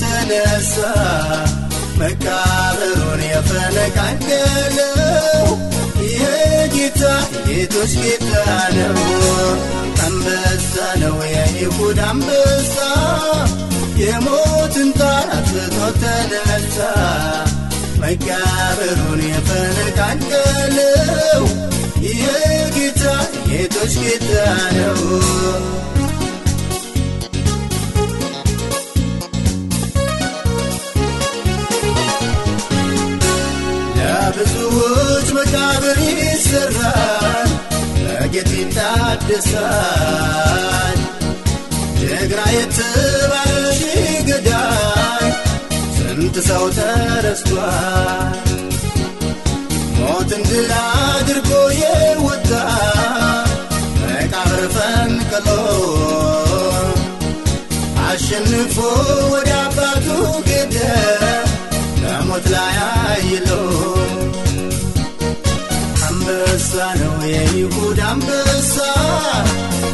ተነሳ መቃብሩን የፈነቃቀለው ይሄ ጌታ ጌቶች ጌታ ነው። አንበሳ ነው የይሁዳ አንበሳ። የሞትን ጣር አጥፍቶ ተነሳ መቃብሩን የፈነቃቀለው ይሄ ጌታ ጌቶች ጌታ ነው መቃብር ይሰራል በጌጥ ይታደሳል። ጀግና የተባለ ገዳይ ስንት ሰው ተረስቷል? ሞትን ድል አድርጎ የወጣ መቃብር ፈንቅሎ አሸንፎ ወደ አባቱ ጌደ ከሞት ላይ አይሎ አንበሳ ነው የይሁዳ አንበሳ።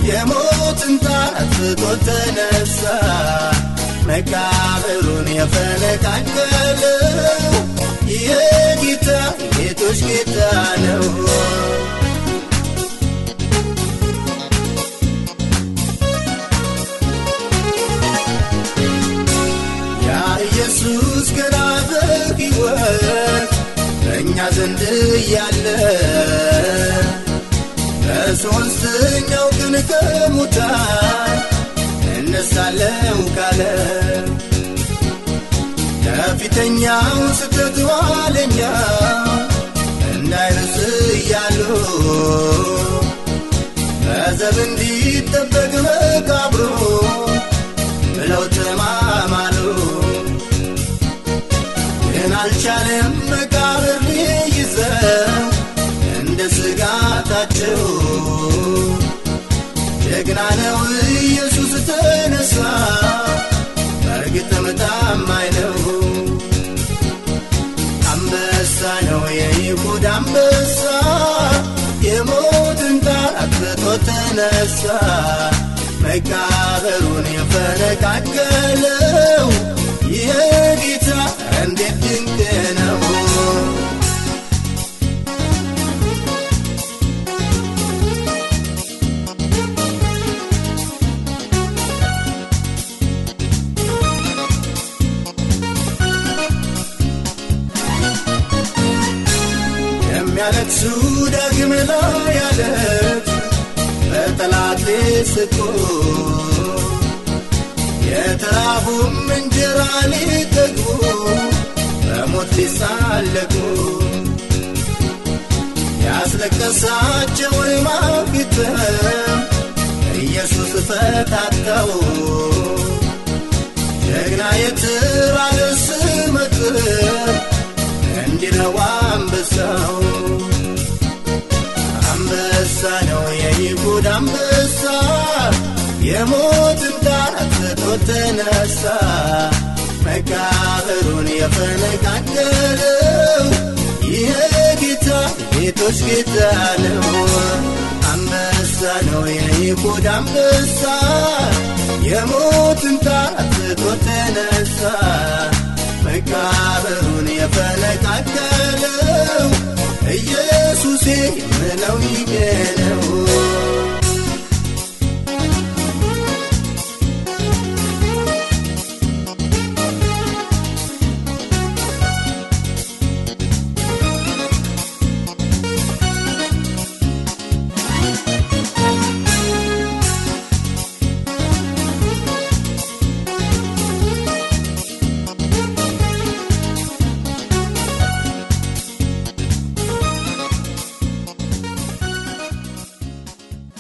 የሞትን ጣር አጥፍቶ ተነሳ። መቃብሩን የፈነቃቀለው ይሄ ጌታ ጌቶች ጌታ ነው። ያ ኢየሱስ ገና በሕይወት በእኛ ዘንድ እያለ ከሙታን እነሳለው ካለ ከፊተኛው ስተት ኋለኛ እንዳይረስ እያሉ በዘብ እንዲጠበቅ መቃብሩ ብለው ተማማሉ። ግን አልቻለም መቃብር ሊይዘው እንደ ስጋታቸው ጀግና ነው ኢየሱስ ተነሳ። በእርግጥም ታማኝ ነው አንበሳ ነው የይሁዳ አንበሳ። የሞትን ጣር አጥፍቶ ተነሳ። መቃብሩን የፈነቃቀለው ይህ እንዴት የሚያለቅሱ ዳግም ላይ ያለት በጠላት ሊስቁ የተራቡም እንጀራ ሊጠግቡ በሞት ሊሳለቁ ያስለቀሳቸውን ማግተም ኢየሱስ ፈታተው ጀግና የተባለ ስመጥር እንዲህ የሞትን ጣር አጥፍቶ ተነሳ። መቃብሩን የፈነቃቀለው ይሄ ጌታ ጌቶች ጌታ ነው። አንበሳ ነው የይሁዳ አንበሳ። የሞትን ጣር አጥፍቶ ተነሳ። መቃብሩን የፈነቃቀለው ኢየሱሴ ምለው ይገነ